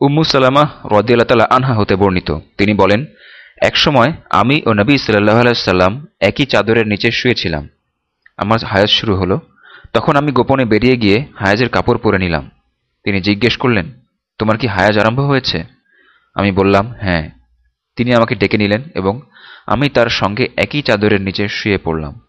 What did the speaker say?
উম্মু সালামা রদিয়াল্লাহ আনহা হতে বর্ণিত। তিনি বলেন, একসময় আমি ও নবী সাল্লাহ আলাইসাল্লাম একই চাদরের নিচে শুয়েছিলাম। আমার হায়াজ শুরু হলো। তখন আমি গোপনে বেরিয়ে গিয়ে হায়াজের কাপড় পরে নিলাম। তিনি জিজ্ঞেস করলেন, তোমার কি হায়াজ আরম্ভ হয়েছে? আমি বললাম হ্যাঁ। তিনি আমাকে ডেকে নিলেন এবং আমি তার সঙ্গে একই চাদরের নিচে শুয়ে পড়লাম।